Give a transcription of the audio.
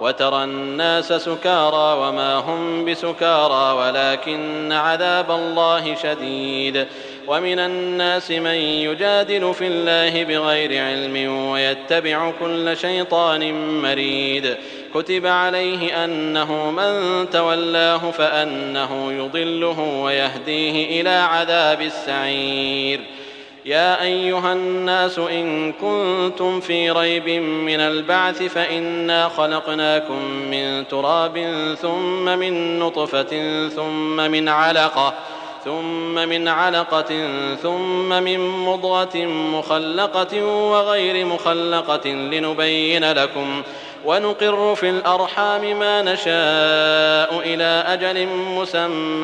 وترى الناس سكارى وما هم بسكارى ولكن عذاب الله شديد. ومن الناس من يجادل في الله بغير علم ويتبع كل شيطان مريد. كتب عليه أنه من تولاه فأنه يضله ويهديه إلى عذاب السعير. يا أيها الناس إن كنتم في ريب من البعث فإنا خلقناكم من تراب ثم من نطفة ثم من علقة ثم من علقة ثم من مضغة مخلقة وغير مخلقة لنبين لكم ونقر في الأرحام ما نشاء إلى أجل مسمى